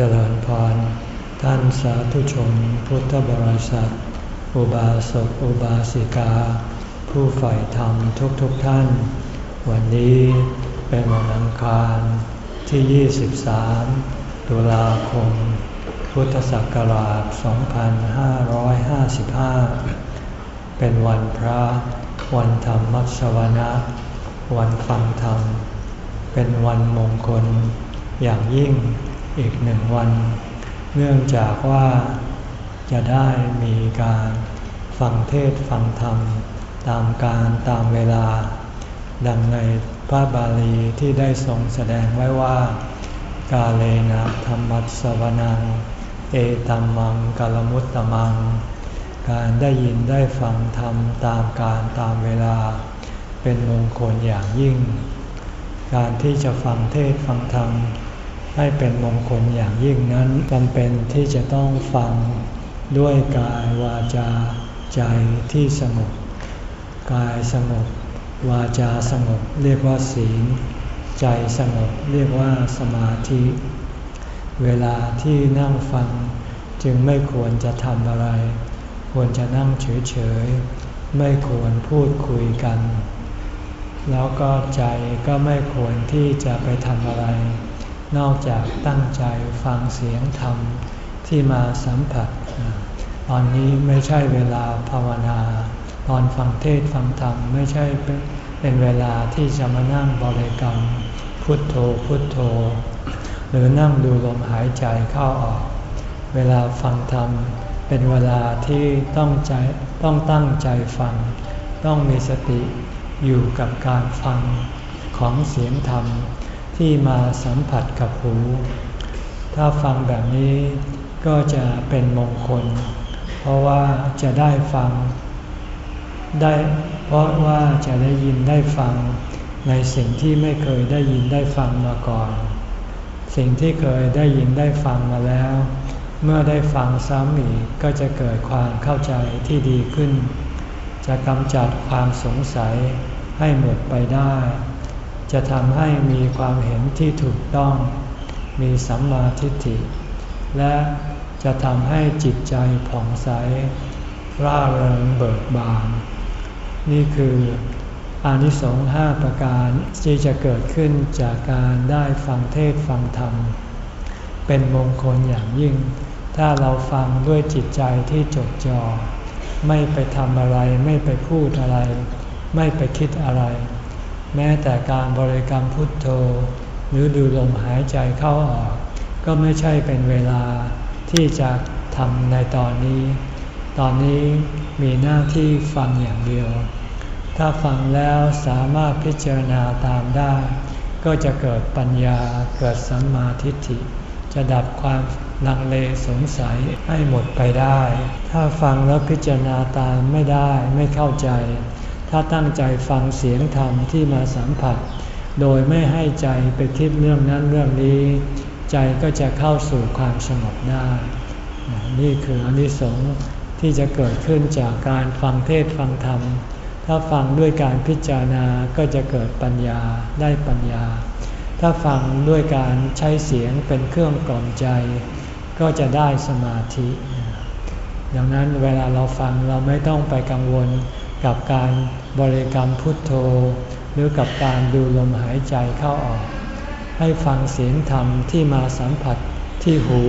เจริญพร ท่านสาธุชนพุทธบริษัท อุบาสกอุบาสิกา ผู้ใฝ่ธรรมทุกๆทท่าน วันนี้เป็นวันอังคารที่ 23 ตุลาคม พุทธศักราช 2555 เป็นวันพระ วันธรรมมัสวนะ วันฟังธรรม เป็นวันมงคลอย่างยิ่ง อีกหนึ่งวัน เนื่องจากว่าจะได้มีการฟังเทศฟังธรรม ตามการตามเวลา ดังในพระบาลีที่ได้ทรงแสดงไว้ว่า กาเลนะธรรมัสวนัง เอตัมมังกลมุตตมัง การได้ยินได้ฟังธรรมตามการตามเวลา เป็นมงคลอย่างยิ่ง การที่จะฟังเทศฟังธรรม ให้เป็นมงคลอย่างยิ่งนั้นจำเป็นที่จะต้องฟังด้วยกายวาจาใจที่สงบกายสงบวาจาสงบเรียกว่าศีล ใจสงบเรียกว่าสมาธิ เวลาที่นั่งฟังจึงไม่ควรจะทำอะไร ควรจะนั่งเฉยๆ ไม่ควรพูดคุยกัน แล้วก็ใจก็ไม่ควรที่จะไปทำอะไร นอกจากตั้งใจฟังเสียงธรรมที่มาสัมผัส ตอนนี้ไม่ใช่เวลาภาวนา ตอนฟังเทศฟังธรรมไม่ใช่เป็นเวลาที่จะมานั่งบริกรรม พุทโธพุทโธ หรือนั่งดูลมหายใจเข้าออก เวลาฟังธรรมเป็นเวลาที่ต้องใจต้องตั้งใจฟัง ต้องมีสติอยู่กับการฟังของเสียงธรรม ที่มาสัมผัสกับหู ถ้าฟังแบบนี้ก็จะเป็นมงคล เพราะว่าจะได้ฟัง ได้เพราะว่าจะได้ยินได้ฟังในสิ่งที่ไม่เคยได้ยินได้ฟังมาก่อน สิ่งที่เคยได้ยินได้ฟังมาแล้ว เมื่อได้ฟังซ้ำอีกก็จะเกิดความเข้าใจที่ดีขึ้น จะกำจัดความสงสัยให้หมดไปได้ จะทำให้มีความเห็นที่ถูกต้อง มีสัมมาทิฏฐิ และจะทำให้จิตใจผ่องใส ร่าเริงเบิกบาน นี่คืออานิสงส์ห้าประการที่จะเกิดขึ้นจากการได้ฟังเทศฟังธรรม เป็นมงคลอย่างยิ่ง ถ้าเราฟังด้วยจิตใจที่จดจ่อไม่ไปทำอะไร ไม่ไปพูดอะไร ไม่ไปคิดอะไร แม้แต่การบริกรรมพุทโธ หรือดูลมหายใจเข้าออก ก็ไม่ใช่เป็นเวลาที่จะทำในตอนนี้ ตอนนี้มีหน้าที่ฟังอย่างเดียว ถ้าฟังแล้วสามารถพิจารณาตามได้ ก็จะเกิดปัญญาเกิดสัมมาทิฏฐิ จะดับความลังเลสงสัยให้หมดไปได้ ถ้าฟังแล้วพิจารณาตามไม่ได้ไม่เข้าใจ ถ้าตั้งใจฟังเสียงธรรมที่มาสัมผัส โดยไม่ให้ใจไปคิดเรื่องนั้นเรื่องนี้ ใจก็จะเข้าสู่ความสงบได้ นี่คืออนิสงส์ที่จะเกิดขึ้นจากการฟังเทศฟังธรรม ถ้าฟังด้วยการพิจารณาก็จะเกิดปัญญาได้ปัญญา ถ้าฟังด้วยการใช้เสียงเป็นเครื่องกล่อมใจ ก็จะได้สมาธิ ดังนั้นเวลาเราฟังเราไม่ต้องไปกังวล กับการบริกรรมพุทโธ หรือกับการดูลมหายใจเข้าออก ให้ฟังเสียงธรรมที่มาสัมผัสที่หู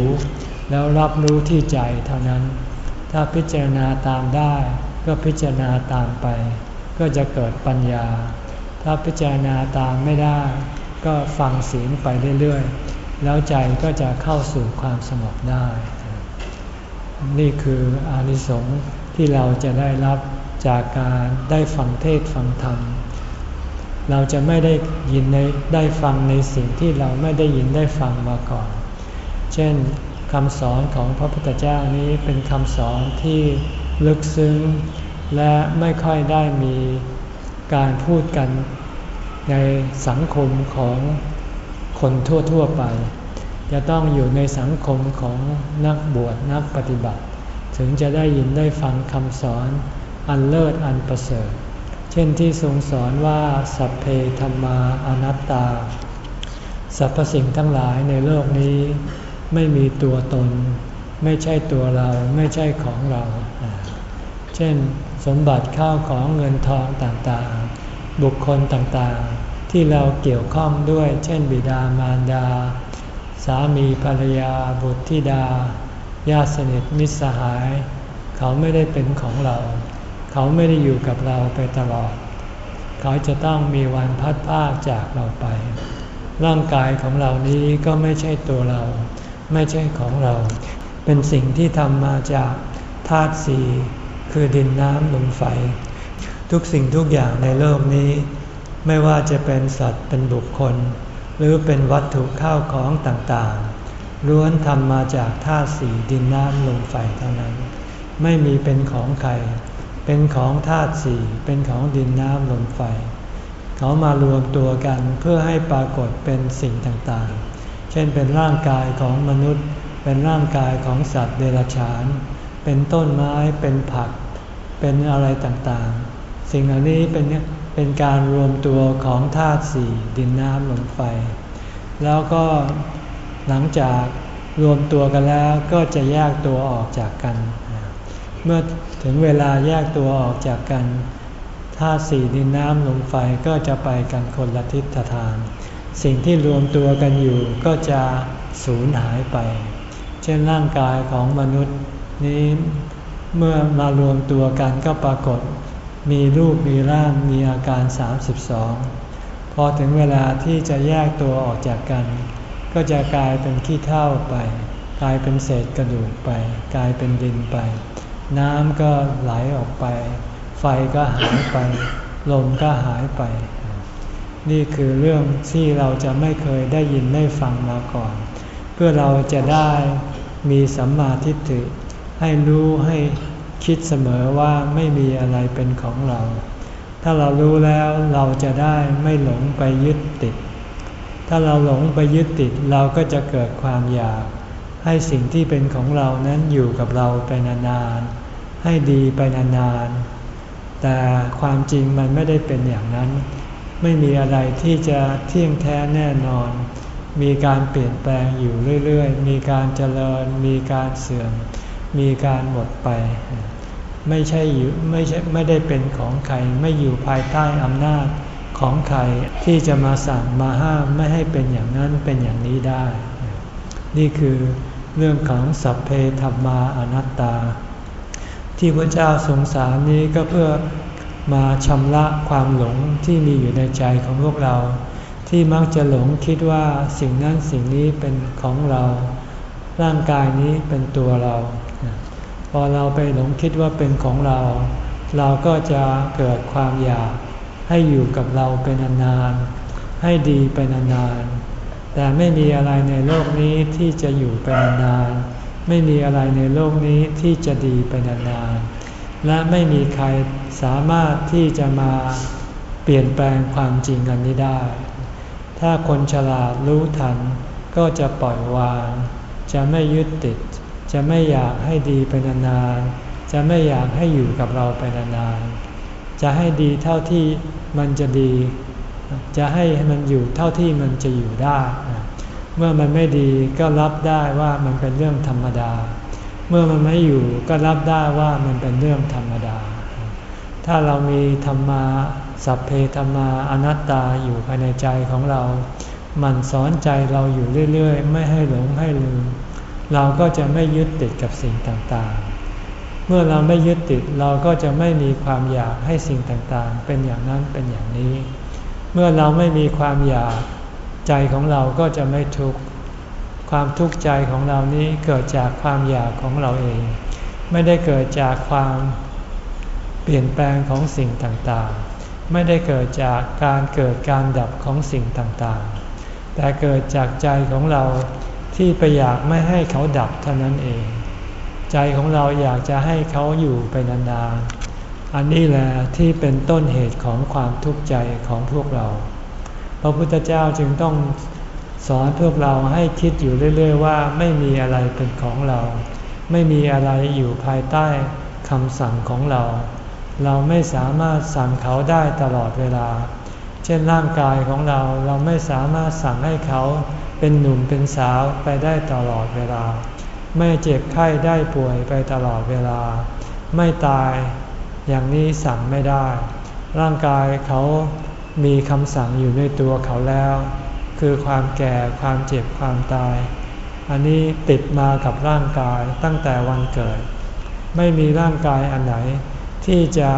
แล้วรับรู้ที่ใจเท่านั้น ถ้าพิจารณาตามได้ ก็พิจารณาตามไป ก็จะเกิดปัญญา ถ้าพิจารณาตามไม่ได้ ก็ฟังเสียงไปเรื่อยๆ แล้วใจก็จะเข้าสู่ความสงบได้ นี่คืออานิสงส์ที่เราจะได้รับ จากการได้ฟังเทศฟังธรรม เราจะไม่ได้ยินในได้ฟังในสิ่งที่เราไม่ได้ยินได้ฟังมาก่อน เช่นคำสอนของพระพุทธเจ้านี้เป็นคำสอนที่ลึกซึ้ง และไม่ค่อยได้มีการพูดกันในสังคมของคนทั่วๆไป จะต้องอยู่ในสังคมของนักบวชนักปฏิบัติ ถึงจะได้ยินได้ฟังคำสอน อันเลิศอันประเสริฐ เช่นที่ทรงสอนว่าสัพเพธรรมาอนัตตา สรรพสิ่งทั้งหลายในโลกนี้ ไม่มีตัวตน ไม่ใช่ตัวเราไม่ใช่ของเรา เช่น สมบัติข้าวของเงินทองต่างๆ บุคคลต่างๆ ที่เราเกี่ยวข้องด้วย เช่น บิดามารดา สามีภรรยาบุตรธิดาญาติสนิทมิตรสหาย เขาไม่ได้เป็นของเรา เขาไม่ได้อยู่กับเราไปตลอด เขาจะต้องมีวันพัดพากจากเราไป ร่างกายของเรานี้ก็ไม่ใช่ตัวเรา ไม่ใช่ของเรา เป็นสิ่งที่ทำมาจากธาตุสี่คือดินน้ำลมไฟ ทุกสิ่งทุกอย่างในโลกนี้ ไม่ว่าจะเป็นสัตว์เป็นบุคคล หรือเป็นวัตถุข้าวของต่างๆล้วนทำมาจากธาตุสี่ดินน้ำลมไฟเท่านั้น ไม่มีเป็นของใคร เป็นของธาตุสี่เป็นของดินน้ำลมไฟ เขามารวมตัวกันเพื่อให้ปรากฏเป็นสิ่งต่างๆ เช่นเป็นร่างกายของมนุษย์ เป็นร่างกายของสัตว์เดรัจฉาน เป็นต้นไม้เป็นผัก เป็นอะไรต่างๆ สิ่งเหล่านี้เป็นเป็นการรวมตัวของธาตุสี่ดินน้ำลมไฟ แล้วก็หลังจากรวมตัวกันแล้วก็จะแยกตัวออกจากกัน เมื่อถึงเวลาแยกตัวออกจากกันธาตุสี่ดินน้ำลมไฟก็จะไปกันคนละทิศทาง สิ่งที่รวมตัวกันอยู่ก็จะสูญหายไป เช่นร่างกายของมนุษย์นี้เมื่อมารวมตัวกันก็ปรากฏ มีรูปมีร่างมีอาการ 32 พอถึงเวลาที่จะแยกตัวออกจากกัน ก็จะกลายเป็นขี้เท่าไป กลายเป็นเศษกระดูกไป กลายเป็นดินไป น้ำก็ไหลออกไป ไฟก็หายไป ลมก็หายไป นี่คือเรื่องที่เราจะไม่เคยได้ยินได้ฟังมาก่อน เพื่อเราจะได้มีสัมมาทิฏฐิให้รู้ให้คิดเสมอว่าไม่มีอะไรเป็นของเรา ถ้าเรารู้แล้วเราจะได้ไม่หลงไปยึดติด ถ้าเราหลงไปยึดติดเราก็จะเกิดความอยาก ให้สิ่งที่เป็นของเรานั้นอยู่กับเราไปนานๆ ให้ดีไปนานๆ แต่ความจริงมันไม่ได้เป็นอย่างนั้น ไม่มีอะไรที่จะเที่ยงแท้แน่นอน มีการเปลี่ยนแปลงอยู่เรื่อยๆ มีการเจริญ มีการเสื่อม มีการหมดไป ไม่ใช่อยู่ไม่ใช่ไม่ได้เป็นของใคร ไม่อยู่ภายใต้อำนาจของใครที่จะมาสั่งมาห้ามไม่ให้เป็นอย่างนั้นเป็นอย่างนี้ได้ นี่คือ เรื่องของสัพเพธรรมาอนัตตา ที่พระเจ้าสงสารนี้ก็เพื่อมาชำระความหลงที่มีอยู่ในใจของพวกเรา ที่มักจะหลงคิดว่าสิ่งนั้นสิ่งนี้เป็นของเรา ร่างกายนี้เป็นตัวเรา พอเราไปหลงคิดว่าเป็นของเรา เราก็จะเกิดความอยากให้อยู่กับเราเป็นนานๆให้ดีไปนานๆ แต่ไม่มีอะไรในโลกนี้ที่จะอยู่ไปนานๆไม่มีอะไรในโลกนี้ที่จะดีไปนานๆและไม่มีใครสามารถที่จะมาเปลี่ยนแปลงความจริงอันนี้ได้ ถ้าคนฉลาดรู้ทันก็จะปล่อยวาง จะไม่ยึดติด จะไม่อยากให้ดีไปนานๆ จะไม่อยากให้อยู่กับเราไปนานๆ จะให้ดีเท่าที่มันจะดี จะให้มันอยู่เท่าที่มันจะอยู่ได้ เมื่อมันไม่ดีก็รับได้ว่ามันเป็นเรื่องธรรมดา เมื่อมันไม่อยู่ก็รับได้ว่ามันเป็นเรื่องธรรมดา ถ้าเรามีธรรมาสัพเพธรรมาอนัตตาอยู่ภายในใจของเรา มันสอนใจเราอยู่เรื่อยๆ ไม่ให้หลงให้ลืม เราก็จะไม่ยึดติดกับสิ่งต่างๆ เมื่อเราไม่ยึดติดเราก็จะไม่มีความอยากให้สิ่งต่างๆ เป็นอย่างนั้นเป็นอย่างนี้ เมื่อเราไม่มีความอยากใจของเราก็จะไม่ทุกข์ความทุกข์ใจของเรานี้เกิดจากความอยากของเราเอง ไม่ได้เกิดจากความเปลี่ยนแปลงของสิ่งต่างๆ ไม่ได้เกิดจากการเกิดการดับของสิ่งต่างๆ แต่เกิดจากใจของเราที่ไปอยากไม่ให้เขาดับเท่านั้นเอง ใจของเราอยากจะให้เขาอยู่ไปนานๆ อันนี้แหละที่เป็นต้นเหตุของความทุกข์ใจของพวกเรา พระพุทธเจ้าจึงต้องสอนพวกเราให้คิดอยู่เรื่อย ๆ ว่าไม่มีอะไรเป็นของเรา ไม่มีอะไรอยู่ภายใต้คำสั่งของเรา เราไม่สามารถสั่งเขาได้ตลอดเวลา เช่นร่างกายของเราเราไม่สามารถสั่งให้เขาเป็นหนุ่มเป็นสาวไปได้ตลอดเวลา ไม่เจ็บไข้ได้ป่วยไปตลอดเวลา ไม่ตาย อย่างนี้สั่งไม่ได้ ร่างกายเขามีคำสั่งอยู่ในตัวเขาแล้ว คือความแก่ความเจ็บความตาย อันนี้ติดมากับร่างกายตั้งแต่วันเกิด ไม่มีร่างกายอันไหน ที่จะ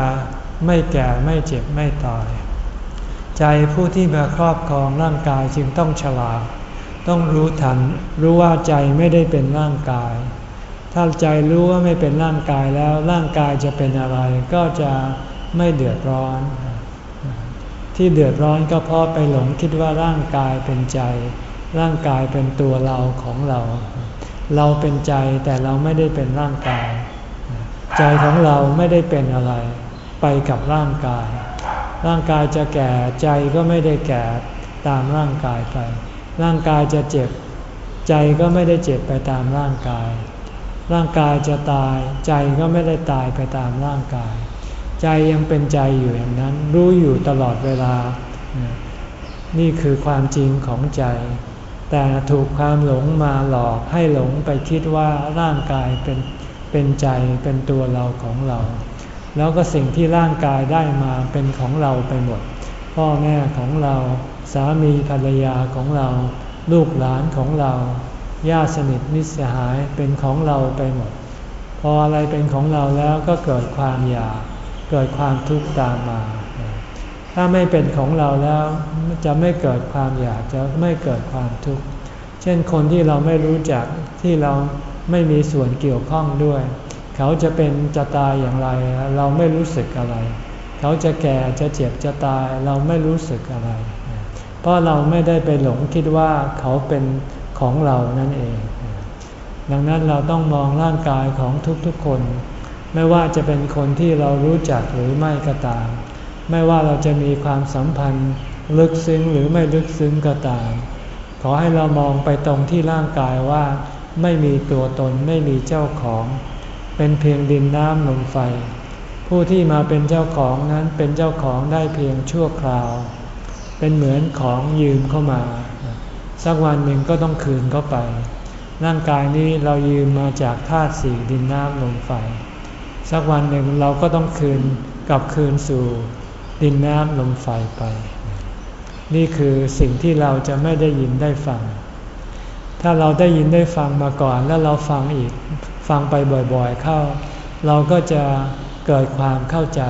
ไม่แก่ไม่เจ็บไม่ตาย ใจผู้ที่มาครอบครองร่างกายจึงต้องฉลาด ต้องรู้ทันรู้ว่าใจไม่ได้เป็นร่างกาย ถ้าใจรู้ว่าไม่เป็นร่างกายแล้วร่างกายจะเป็นอะไร ก็จะไม่เดือดร้อน ที่เดือดร้อนก็เพราะไปหลงคิดว่าร่างกายเป็นใจ ร่างกายเป็นตัวเราของเรา เราเป็นใจแต่เราไม่ได้เป็นร่างกาย ใจของเราไม่ได้เป็นอะไร ไปกับร่างกาย ร่างกายจะแก่ใจก็ไม่ได้แก่ตามร่างกายไป ร่างกายจะเจ็บ ใจก็ไม่ได้เจ็บไปตามร่างกาย ร่างกายจะตาย ใจก็ไม่ได้ตายไปตามร่างกาย ใจยังเป็นใจอยู่อย่างนั้น รู้อยู่ตลอดเวลา นี่คือความจริงของใจ แต่ถูกความหลงมาหลอกให้หลงไปคิดว่าร่างกายเป็นเป็นใจเป็นตัวเราของเรา แล้วก็สิ่งที่ร่างกายได้มาเป็นของเราไปหมด พ่อแม่ของเรา สามีภรรยาของเรา ลูกหลานของเรา ญาติสนิทมิตรสหายเป็นของเราไปหมด พออะไรเป็นของเราแล้วก็เกิดความอยากเกิดความทุกข์ตามมา ถ้าไม่เป็นของเราแล้วจะไม่เกิดความอยากจะไม่เกิดความทุกข์ เช่นคนที่เราไม่รู้จักที่เราไม่มีส่วนเกี่ยวข้องด้วย เขาจะเป็นจะตายอย่างไร เราไม่รู้สึกอะไร เขาจะแก่จะเจ็บจะตายเราไม่รู้สึกอะไร เพราะเราไม่ได้ไปหลงคิดว่าเขาเป็น ของเรานั่นเอง ดังนั้นเราต้องมองร่างกายของทุกๆคน ไม่ว่าจะเป็นคนที่เรารู้จักหรือไม่ก็ตาม ไม่ว่าเราจะมีความสัมพันธ์ ลึกซึ้งหรือไม่ลึกซึ้งก็ตาม ขอให้เรามองไปตรงที่ร่างกายว่า ไม่มีตัวตนไม่มีเจ้าของ เป็นเพียงดินน้ำลมไฟ ผู้ที่มาเป็นเจ้าของนั้นเป็นเจ้าของได้เพียงชั่วคราว เป็นเหมือนของยืมเข้ามา สักวันหนึ่งก็ต้องคืนเข้าไป ร่างกายนี้เรายืมมาจากธาตุสี่ดินน้ำลมไฟ สักวันหนึ่งเราก็ต้องคืนกลับคืนสู่ดินน้ำลมไฟไป นี่คือสิ่งที่เราจะไม่ได้ยินได้ฟัง ถ้าเราได้ยินได้ฟังมาก่อนแล้วเราฟังอีกฟังไปบ่อยๆเข้า เราก็จะเกิดความเข้าใจ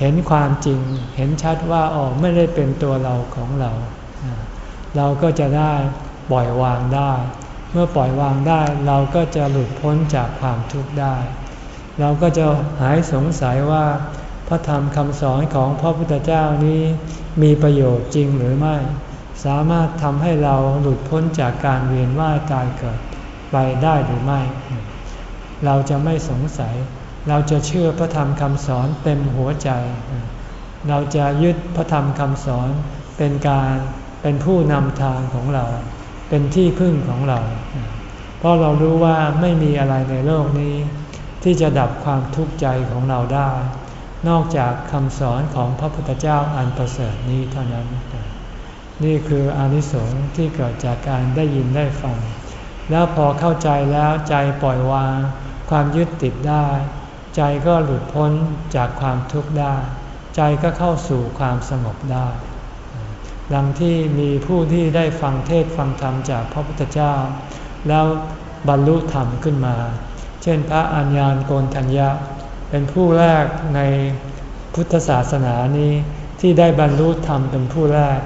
เห็นความจริง เห็นชัดว่าอ๋อไม่ได้เป็นตัวเราของเรา เราก็จะได้ปล่อยวางได้ เมื่อปล่อยวางได้เราก็จะหลุดพ้นจากความทุกข์ได้ เราก็จะหายสงสัยว่า พระธรรมคำสอนของพระพุทธเจ้านี้มีประโยชน์จริงหรือไม่ สามารถทำให้เราหลุดพ้นจากการเวียนว่ายตายเกิดไปได้หรือไม่ เราจะไม่สงสัย เราจะเชื่อพระธรรมคำสอนเต็มหัวใจ เราจะยึดพระธรรมคำสอนเป็นการ เป็นผู้นำทางของเรา เป็นที่พึ่งของเรา เพราะเรารู้ว่าไม่มีอะไรในโลกนี้ ที่จะดับความทุกข์ใจของเราได้ นอกจากคำสอนของพระพุทธเจ้าอันประเสริฐนี้เท่านั้น นี่คืออนิสงส์ที่เกิดจากการได้ยินได้ฟัง แล้วพอเข้าใจแล้วใจปล่อยวาง ความยึดติดได้ ใจก็หลุดพ้นจากความทุกข์ได้ ใจก็เข้าสู่ความสงบได้ ดังที่มีผู้ที่ได้ฟังเทศฟังธรรมจากพระพุทธเจ้า แล้วบรรลุธรรมขึ้นมา เช่นพระอัญญาณโกนทัญญะ เป็นผู้แรกในพุทธศาสนานี้ที่ได้บรรลุธรรมเป็นผู้แรก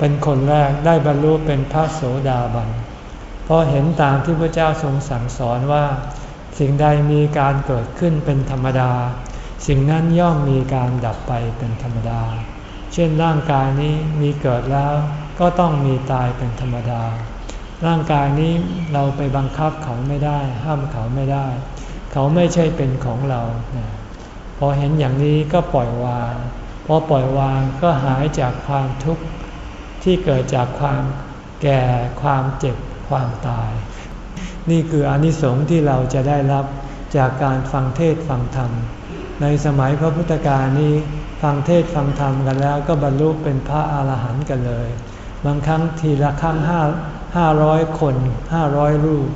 เป็นคนแรกได้บรรลุเป็นพระโสดาบันเพราะเห็นตามที่พระเจ้าทรงสั่งสอนว่า สิ่งใดมีการเกิดขึ้นเป็นธรรมดา สิ่งนั้นย่อมมีการดับไปเป็นธรรมดา เช่นร่างกายนี้มีเกิดแล้วก็ต้องมีตายเป็นธรรมดา ร่างกายนี้เราไปบังคับเขาไม่ได้ ห้ามเขาไม่ได้ เขาไม่ใช่เป็นของเรา พอเห็นอย่างนี้ก็ปล่อยวาง พอปล่อยวางก็หายจากความทุกข์ที่เกิดจากความแก่ความเจ็บความตาย นี่คืออนิสงส์ที่เราจะได้รับจากการฟังเทศฟังธรรม ในสมัยพระพุทธกาลนี้ ฟังเทศฟังธรรมกันแล้วก็บรรลุเป็นพระอาหารหันต์กันเลย บางครั้งทีละครั้งห้าห้าร้อยคนห้าร้อยรูป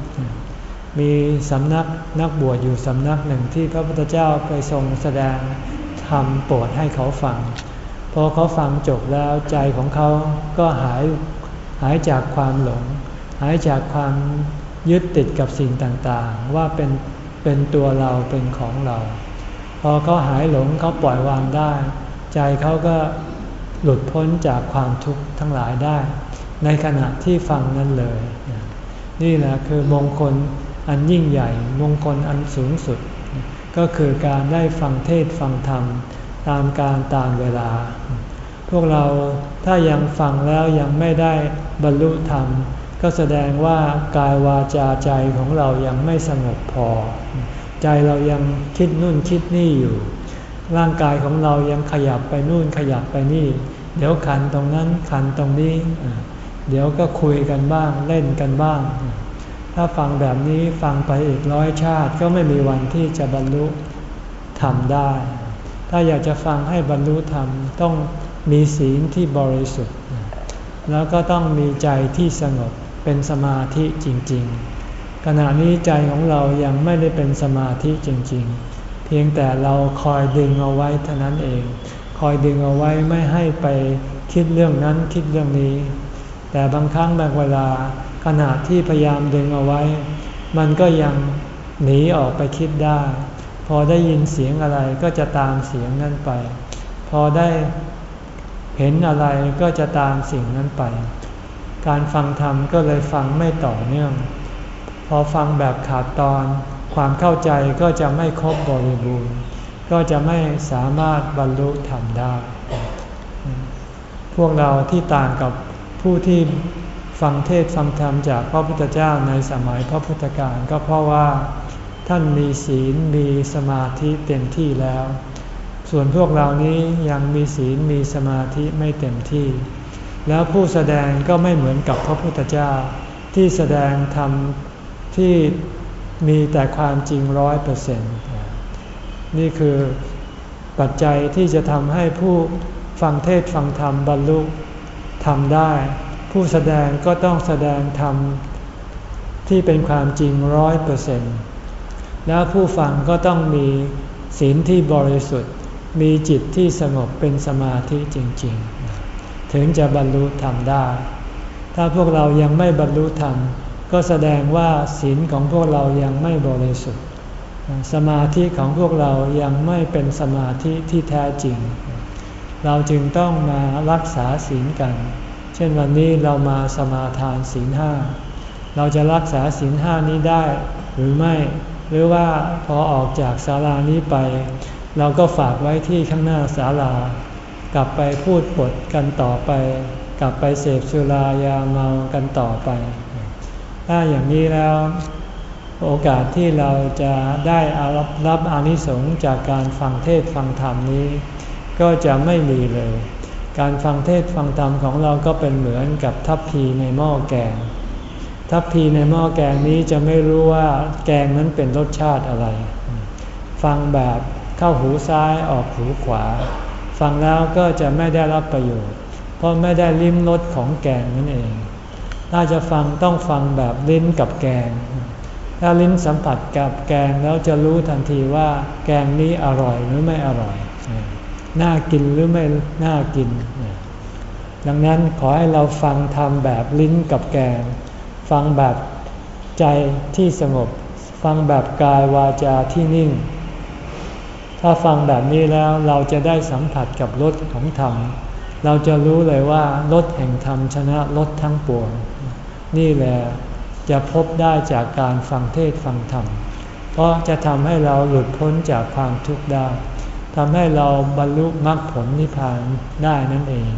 มีสำนักนักบวชอยู่สำนักหนึ่งที่พระพุทธเจ้าไปทรงแสดงธรรมโปรดให้เขาฟัง พอเขาฟังจบแล้วใจของเขาก็หายหายจากความหลง หายจากความยึดติดกับสิ่งต่างๆ ว่าเป็นเป็นตัวเราเป็นของเรา พอเขาหายหลงเขาปล่อยวางได้ ใจเขาก็หลุดพ้นจากความทุกข์ทั้งหลายได้ ในขณะที่ฟังนั้นเลย นี่แหละคือมงคลอันยิ่งใหญ่ มงคลอันสูงสุด ก็คือการได้ฟังเทศฟังธรรม ตามการตามเวลา พวกเราถ้ายังฟังแล้วยังไม่ได้บรรลุธรรม ก็แสดงว่ากายวาจาใจของเรายังไม่สงบพอ ใจเรายังคิดนู่นคิดนี่อยู่ ร่างกายของเรายังขยับไปนู่นขยับไปนี่ เดี๋ยวขันตรงนั้นขันตรงนี้ เดี๋ยวก็คุยกันบ้างเล่นกันบ้าง ถ้าฟังแบบนี้ฟังไปอีกร้อยชาติก็ไม่มีวันที่จะบรรลุธรรมได้ ถ้าอยากจะฟังให้บรรลุธรรมต้องมีศีลที่บริสุทธิ์ แล้วก็ต้องมีใจที่สงบเป็นสมาธิจริง ๆ ขณะนี้ใจของเรายังไม่ได้เป็นสมาธิจริงๆ เพียงแต่เราคอยดึงเอาไว้เท่านั้นเอง คอยดึงเอาไว้ไม่ให้ไปคิดเรื่องนั้นคิดเรื่องนี้ แต่บางครั้งบางเวลาขณะที่พยายามดึงเอาไว้ มันก็ยังหนีออกไปคิดได้ พอได้ยินเสียงอะไรก็จะตามเสียงนั้นไป พอได้เห็นอะไรก็จะตามสิ่งนั้นไป การฟังธรรมก็เลยฟังไม่ต่อเนื่อง พอฟังแบบขาดตอน ความเข้าใจก็จะไม่ครบบริบูรณ์ ก็จะไม่สามารถบรรลุธรรมได้ พวกเราที่ต่างกับผู้ที่ฟังเทศฟังธรรมจากพระพุทธเจ้าในสมัยพระพุทธการก็เพราะว่าท่านมีศีลมีสมาธิเต็มที่แล้ว ส่วนพวกเรานี้ยังมีศีลมีสมาธิไม่เต็มที่ แล้วผู้แสดงก็ไม่เหมือนกับพระพุทธเจ้าที่แสดงธรรม ที่มีแต่ความจริงร้อยเปอร์เซ็นต์นี่คือปัจจัยที่จะทำให้ผู้ฟังเทศฟังธรรมบรรลุทำได้ ผู้แสดงก็ต้องแสดงธรรมที่เป็นความจริงร้อยเปอร์เซ็นต์แล้วผู้ฟังก็ต้องมีศีลที่บริสุทธิ์ มีจิตที่สงบเป็นสมาธิจริง ๆ ถึงจะบรรลุธรรมได้ ถ้าพวกเรายังไม่บรรลุธรรม ก็แสดงว่าศีลของพวกเรายังไม่บริสุทธิ์ สมาธิของพวกเรายังไม่เป็นสมาธิที่แท้จริง เราจึงต้องมารักษาศีลกัน เช่นวันนี้เรามาสมาทานศีลห้า เราจะรักษาศีลห้านี้ได้หรือไม่ หรือว่าพอออกจากศาลานี้ไป เราก็ฝากไว้ที่ข้างหน้าศาลา กลับไปพูดปดกันต่อไป กลับไปเสพสุรายาเมากันต่อไป ถ้าอย่างนี้แล้วโอกาสที่เราจะได้รับรับอานิสงส์จากการฟังเทศฟังธรรมนี้ ก็จะไม่มีเลย การฟังเทศฟังธรรมของเราก็เป็นเหมือนกับทัพพีในหม้อแกง ทัพพีในหม้อแกงนี้จะไม่รู้ว่าแกงนั้นเป็นรสชาติอะไร ฟังแบบเข้าหูซ้ายออกหูขวา ฟังแล้วก็จะไม่ได้รับประโยชน์ เพราะไม่ได้ลิ้มรสของแกงนั่นเอง ถ้าจะฟังต้องฟังแบบลิ้นกับแกง ถ้าลิ้นสัมผัสกับแกงแล้วจะรู้ทันทีว่าแกงนี้อร่อยหรือไม่อร่อย น่ากินหรือไม่น่ากิน ดังนั้นขอให้เราฟังทำแบบลิ้นกับแกง ฟังแบบใจที่สงบ ฟังแบบกายวาจาที่นิ่ง ถ้าฟังแบบนี้แล้วเราจะได้สัมผัสกับรสของธรรมเราจะรู้เลยว่ารสแห่งธรรมชนะรสทั้งปวง นี่แหละจะพบได้จากการฟังเทศฟังธรรม เพราะจะทำให้เราหลุดพ้นจากความทุกข์ได้ทำให้เราบรรลุมรรคผลนิพพานได้นั่นเอง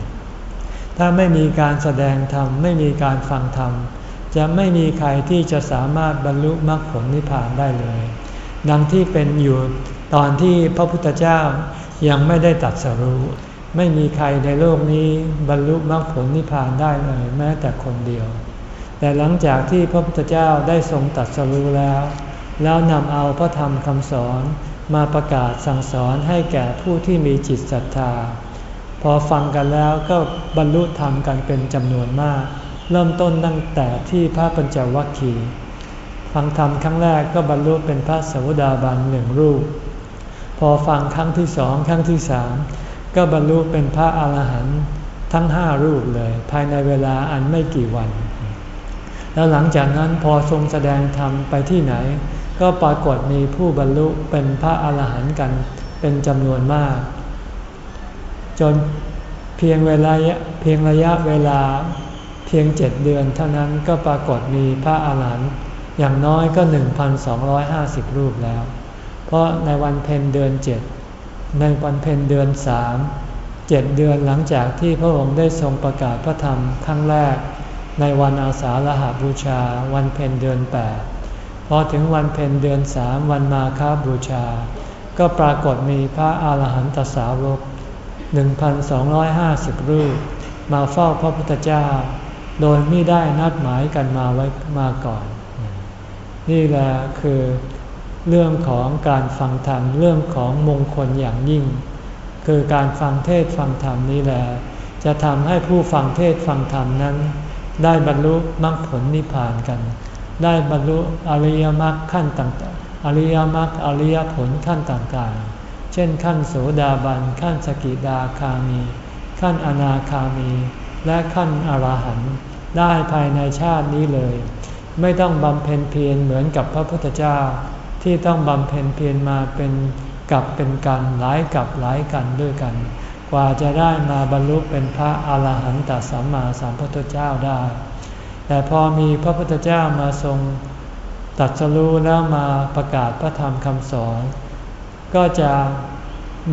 ถ้าไม่มีการแสดงธรรมไม่มีการฟังธรรม จะไม่มีใครที่จะสามารถบรรลุมรรคผลนิพพานได้เลย ดังที่เป็นอยู่ตอนที่พระพุทธเจ้ายังไม่ได้ตัดสรู้ไม่มีใครในโลกนี้บรรลุมรรคผลนิพพานได้เลยแม้แต่คนเดียว แต่หลังจากที่พระพุทธเจ้าได้ทรงตัดสรู้แล้ว แล้วนำเอาพระธรรมคำสอนมาประกาศสั่งสอนให้แก่ผู้ที่มีจิตศรัทธา พอฟังกันแล้วก็บรรลุธรรมกันเป็นจำนวนมาก เริ่มต้นตั้งแต่ที่พระปัญจวัคคีย์ฟังธรรมครั้งแรกก็บรรลุเป็นพระสวดาบันหนึ่งรูป พอฟังครั้งที่สองครั้งที่สามก็บรรลุเป็นพระอาหารหันต์ทั้งห้ารูปเลย ภายในเวลาอันไม่กี่วัน แล้วหลังจากนั้นพอทรงแสดงธรรมไปที่ไหน ก็ปรากฏมีผู้บรรลุเป็นพระอาหารหันต์กันเป็นจำนวนมาก จนเพียงเวลาเพียงระยะเวลาเพียงเจ็ดเดือนเท่านั้นก็ปรากฏมีพระอาหารหันต์อย่างน้อยก็ 1,250 รูปแล้ว เพราะในวันเพ็ญเดือนเจ็ดในวันเพ็ญเดือนสามเจ็ดเดือนหลังจากที่พระองค์ได้ทรงประกาศพระธรรมครั้งแรก ในวันอาสาฬหาบูชาวันเพ็ญเดือนแปดพอถึงวันเพ็ญเดือนสามวันมาคาบูชา ก็ปรากฏมีพระอาหารหันตสาวก 1,250 รูป มาเฝ้าพระพุทธเจ้า โดยไม่ได้นัดหมายกันมาไว้มาก่อน นี่แหละคือเรื่องของการฟังธรรมเรื่องของมงคลอย่างยิ่ง คือการฟังเทศฟังธรรมนี้แหละจะทำให้ผู้ฟังเทศฟังธรรมนั้น ได้บรรลุมรรคผลนิพพานกัน ได้บรรลุอริยมรรคขั้นต่างๆ อริยมรรคอริยผลขั้นต่างๆ เช่นขั้นโสดาบัน ขั้นสกิดาคามี ขั้นอนาคามี และขั้นอรหันต์ได้ภายในชาตินี้เลย ไม่ต้องบำเพ็ญเพียรเหมือนกับพระพุทธเจ้า ที่ต้องบำเพ็ญเพียรมาเป็นกับเป็นกันหลายกับหลายกันด้วยกัน กว่าจะได้มาบรรลุเป็นพระอาหารหันตสัมมาสัมพุทธเจ้าได้ แต่พอมีพระพุทธเจ้ามาทรงตัดสรู้แล้วมาประกาศพระธรรมคำสอน ก็จะ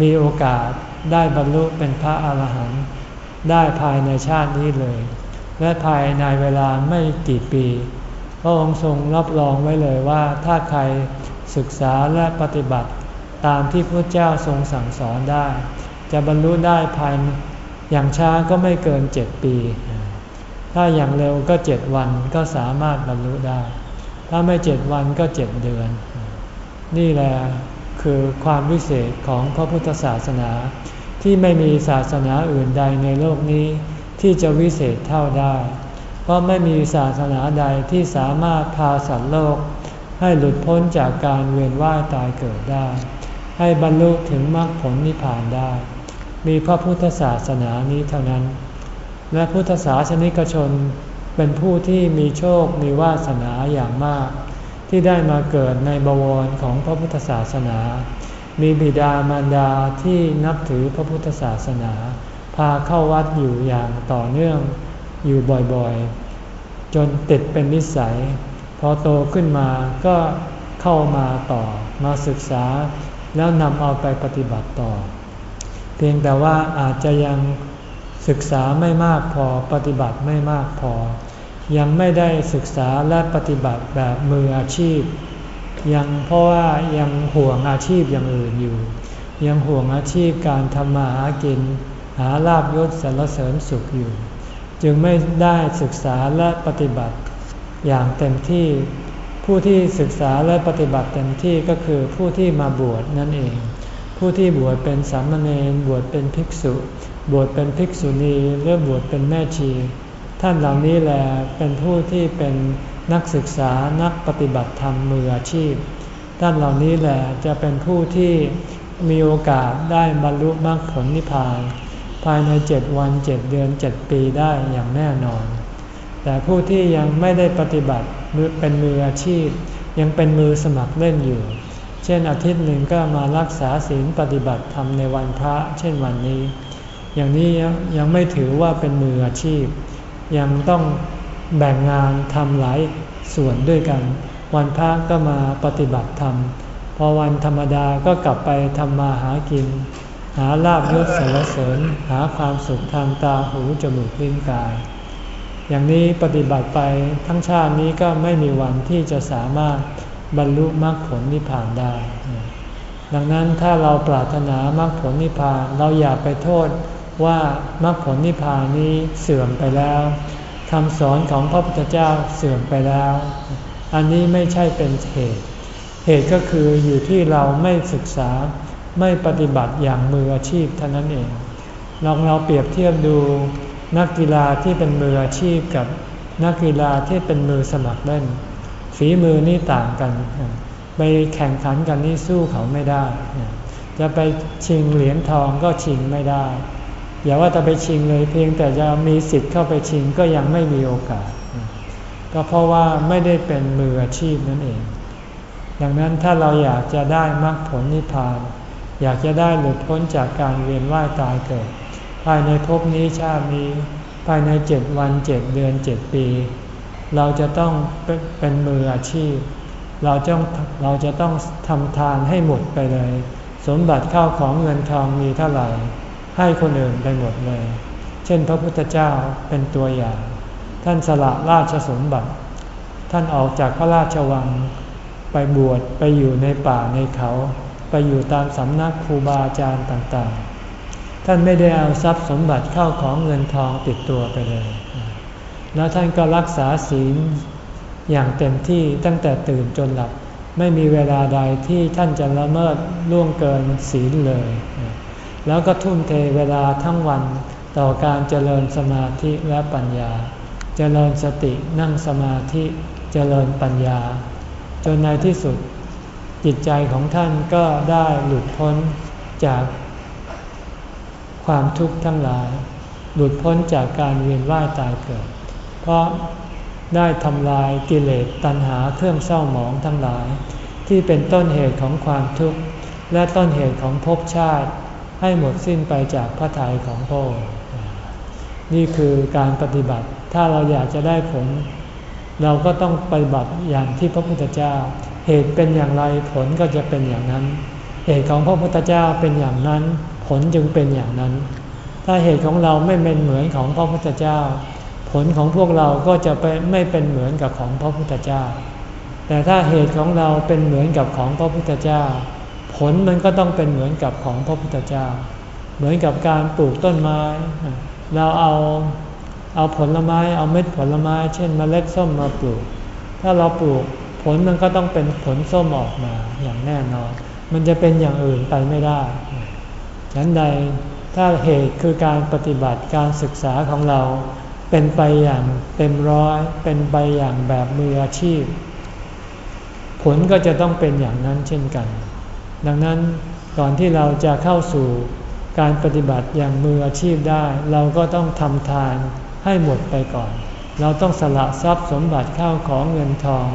มีโอกาสได้บรรลุเป็นพระอาหารหันต์ได้ภายในชาตินี้เลย และภายในเวลาไม่กี่ปี พระองค์ทรงรับรองไว้เลยว่าถ้าใครศึกษาและปฏิบัติตามที่พระเจ้าทรงสั่งสอนได้ จะบรรลุได้ภายอย่างช้าก็ไม่เกินเจ็ดปี ถ้าอย่างเร็วก็เจ็ดวันก็สามารถบรรลุได้ ถ้าไม่เจ็ดวันก็เจ็ดเดือน นี่แหละคือความวิเศษของพระพุทธศาสนา ที่ไม่มีศาสนาอื่นใดในโลกนี้ ที่จะวิเศษเท่าได้ เพราะไม่มีศาสนาใดที่สามารถพาสัตว์โลก ให้หลุดพ้นจากการเวียนว่ายตายเกิดได้ ให้บรรลุถึงมรรคผลนิพพานได้ มีพระพุทธศาสนานี้เท่านั้น และพุทธศาสนิกชนเป็นผู้ที่มีโชคมีวาสนาอย่างมาก ที่ได้มาเกิดในบวรของพระพุทธศาสนา มีบิดามารดาที่นับถือพระพุทธศาสนา พาเข้าวัดอยู่อย่างต่อเนื่องอยู่บ่อยๆ จนติดเป็นนิสัย พอโตขึ้นมาก็เข้ามาต่อมาศึกษาแล้วนำเอาไปปฏิบัติต่อ เพียงแต่ว่าอาจจะยังศึกษาไม่มากพอปฏิบัติไม่มากพอ ยังไม่ได้ศึกษาและปฏิบัติแบบมืออาชีพ ยังเพราะว่ายังห่วงอาชีพอย่างอื่นอยู่ ยังห่วงอาชีพการทำมาหากิน หาลาบยศสรรเสริญสุขอยู่ จึงไม่ได้ศึกษาและปฏิบัติอย่างเต็มที่ผู้ที่ศึกษาและปฏิบัติเต็มที่ก็คือผู้ที่มาบวชนั่นเอง ผู้ที่บวชเป็นสามเณรบวชเป็นภิกษุ บวชเป็นภิกษุณีหรือบวชเป็นแม่ชี ท่านเหล่านี้แหละเป็นผู้ที่เป็นนักศึกษานักปฏิบัติธรรมมืออาชีพ ท่านเหล่านี้แหละจะเป็นผู้ที่มีโอกาสได้บรรลุมรรคผลนิพพาน ภายในเจ็ดวันเจ็ดเดือนเจ็ดปีได้อย่างแน่นอน แต่ผู้ที่ยังไม่ได้ปฏิบัติเป็นมืออาชีพ ยังเป็นมือสมัครเล่นอยู่ ช่นอาทิตย์หนึ่งก็มารักษาศีลปฏิบัติทำในวันพระ เช่นวันนี้ อย่างนี้ยังไม่ถือว่าเป็นมืออาชีพ ยังต้องแบ่งงานทำหลายส่วนด้วยกัน วันพระก็มาปฏิบัติธรรม พอวันธรรมดาก็กลับไปทำมาหากิน หาลาบยศสารเสริญ หาความสุขทางตาหูจมูกลิ้นกาย อย่างนี้ปฏิบัติไปทั้งชาตินี้ก็ไม่มีวันที่จะสามารถ บรรลุมรรคผลนิพพานได้ ดังนั้นถ้าเราปรารถนามรรคผลนิพพานเราอย่าไปโทษว่ามรรคผลนิพพานนี้เสื่อมไปแล้วคำสอนของพระพุทธเจ้าเสื่อมไปแล้ว อันนี้ไม่ใช่เป็นเหตุ เหตุก็คืออยู่ที่เราไม่ศึกษาไม่ปฏิบัติอย่างมืออาชีพเท่านั้นเอง ลองเราเปรียบเทียบดูนักกีฬาที่เป็นมืออาชีพกับนักกีฬาที่เป็นมือสมัครเล่น ฝีมือนี่ต่างกัน ไปแข่งขันกันนี่สู้เขาไม่ได้ จะไปชิงเหรียญทองก็ชิงไม่ได้ อย่าว่าจะไปชิงเลยเพียงแต่จะมีสิทธิ์เข้าไปชิงก็ยังไม่มีโอกาส ก็เพราะว่าไม่ได้เป็นมืออาชีพนั่นเอง ดังนั้นถ้าเราอยากจะได้มรรคผลนิพพาน อยากจะได้หลุดพ้นจากการเวียนว่ายตายเกิด ภายในภพนี้ชาตินี้ ภายในเจ็ดวันเจ็ดเดือนเจ็ดปี เราจะต้องเป็นมืออาชีพ เราจะเราจะต้องทำทานให้หมดไปเลย สมบัติเข้าของเงินทองมีเท่าไหร่ ให้คนอื่นไปหมดเลย เช่นพระพุทธเจ้าเป็นตัวอย่าง ท่านสละราชสมบัติ ท่านออกจากพระราชวังไปบวชไปอยู่ในป่าในเขา ไปอยู่ตามสำนักครูบาอาจารย์ต่างๆ ท่านไม่ได้เอาทรัพย์สมบัติเข้าของเงินทองติดตัวไปเลย แล้วท่านก็รักษาศีลอย่างเต็มที่ตั้งแต่ตื่นจนหลับ ไม่มีเวลาใดที่ท่านจะละเมิดล่วงเกินศีลเลย แล้วก็ทุ่มเทเวลาทั้งวันต่อการเจริญสมาธิและปัญญา เจริญสตินั่งสมาธิเจริญปัญญา จนในที่สุดจิตใจของท่านก็ได้หลุดพ้นจากความทุกข์ทั้งหลาย หลุดพ้นจากการเวียนว่ายตายเกิด เพราะได้ทำลายกิเลสตัณหาเครื่องเศร้าหมองทั้งหลาย ที่เป็นต้นเหตุของความทุกข์ และต้นเหตุของภพชาติให้หมดสิ้นไปจากพระทัยของพระองค์นี่คือการปฏิบัติ ถ้าเราอยากจะได้ผล เราก็ต้องปฏิบัติอย่างที่พระพุทธเจ้า เหตุเป็นอย่างไรผลก็จะเป็นอย่างนั้น เหตุของพระพุทธเจ้าเป็นอย่างนั้น ผลจึงเป็นอย่างนั้น ถ้าเหตุของเราไม่เป็นเหมือนของพระพุทธเจ้า ผลของพวกเราก็จะไปไม่เป็นเหมือนกับของพระพุทธเจ้า แต่ถ้าเหตุของเราเป็นเหมือนกับของพระพุทธเจ้า ผลมันก็ต้องเป็นเหมือนกับของพระพุทธเจ้า เหมือนกับการปลูกต้นไม้ เราเอาเอาผลไม้เอาเม็ดผลไม้ เช่นมเมล็ดส้มมาปลูก ถ้าเราปลูกผลมันก็ต้องเป็นผลส้มออกมาอย่างแน่นอน มันจะเป็นอย่างอื่นไปไม่ได้ฉะนั้นใดถ้าเหตุคือการปฏิบัติการศึกษาของเรา เป็นไปอย่างเต็มร้อย เป็นไปอย่างแบบมืออาชีพ ผลก็จะต้องเป็นอย่างนั้นเช่นกัน ดังนั้นก่อนที่เราจะเข้าสู่การปฏิบัติอย่างมืออาชีพได้ เราก็ต้องทำทานให้หมดไปก่อน เราต้องสละทรัพย์สมบัติเข้าของเงินทอง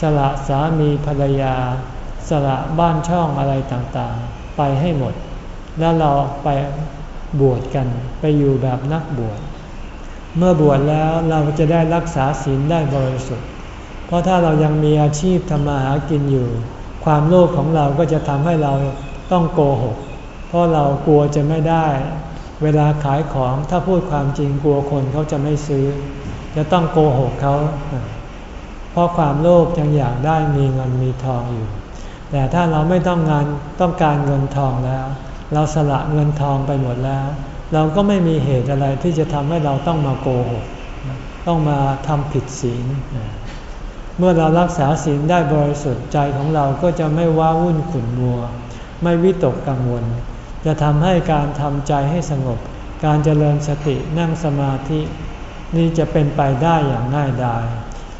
สละสามีภรรยา สละบ้านช่องอะไรต่างๆ ไปให้หมด แล้วเราไปบวชกันไปอยู่แบบนักบวช เมื่อบวชแล้วเราจะได้รักษาศีลได้บริสุทธิ์ เพราะถ้าเรายังมีอาชีพทำมาหากินอยู่ ความโลภของเราก็จะทำให้เราต้องโกหก เพราะเรากลัวจะไม่ได้ เวลาขายของถ้าพูดความจริงกลัวคนเขาจะไม่ซื้อ จะต้องโกหกเขา เพราะความโลภยังอยากได้มีเงินมีทองอยู่ แต่ถ้าเราไม่ต้องงานต้องการเงินทองแล้ว เราสละเงินทองไปหมดแล้ว เราก็ไม่มีเหตุอะไรที่จะทำให้เราต้องมาโกหกต้องมาทำผิดศีล เมื่อเรารักษาศีลได้บริสุทธิ์ใจของเราก็จะไม่ว้าวุ่นขุ่นมัว ไม่วิตกกังวล จะทำให้การทำใจให้สงบ การเจริญสตินั่งสมาธินี่จะเป็นไปได้อย่างง่ายดาย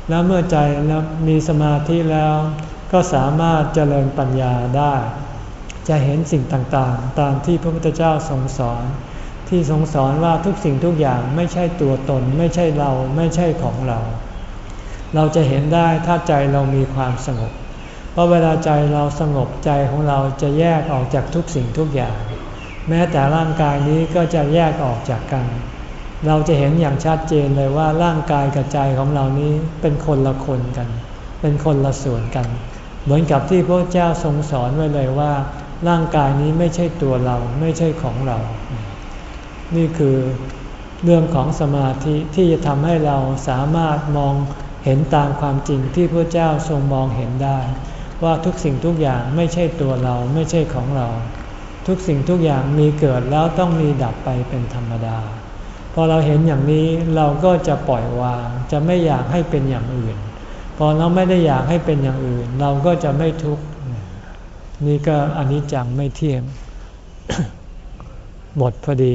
แล้วเมื่อใจมีสมาธิแล้ว ก็สามารถเจริญปัญญาได้ จะเห็นสิ่งต่างๆ ตามที่พระพุทธเจ้าทรงสอน ที่ทรงสอนว่าทุกสิ่งทุกอย่างไม่ใช่ตัวตน ไม่ใช่เราไม่ใช่ของเรา เราจะเห็นได้ถ้าใจเรามีความสงบ เพราะเวลาใจเราสงบใจของเราจะแยกออกจากทุกสิ่งทุกอย่าง แม้แต่ร่างกายนี้ก็จะแยกออกจากกัน เราจะเห็นอย่างชัดเจนเลยว่าร่างกายกับใจของเรานี้เป็นคนละคนกัน เป็นคนละส่วนกัน เหมือนกับที่พระเจ้าทรงสอนไว้เลยว่า ร่างกายนี้ไม่ใช่ตัวเราไม่ใช่ของเรา นี่คือเรื่องของสมาธิที่จะทำให้เราสามารถมองเห็นตามความจริงที่พระเจ้าทรงมองเห็นได้ ว่าทุกสิ่งทุกอย่างไม่ใช่ตัวเราไม่ใช่ของเรา ทุกสิ่งทุกอย่างมีเกิดแล้วต้องมีดับไปเป็นธรรมดา พอเราเห็นอย่างนี้เราก็จะปล่อยวาง จะไม่อยากให้เป็นอย่างอื่น พอเราไม่ได้อยากให้เป็นอย่างอื่น เราก็จะไม่ทุกข์นี่ก็อันนี้จังไม่เที่ยงหมดพอดี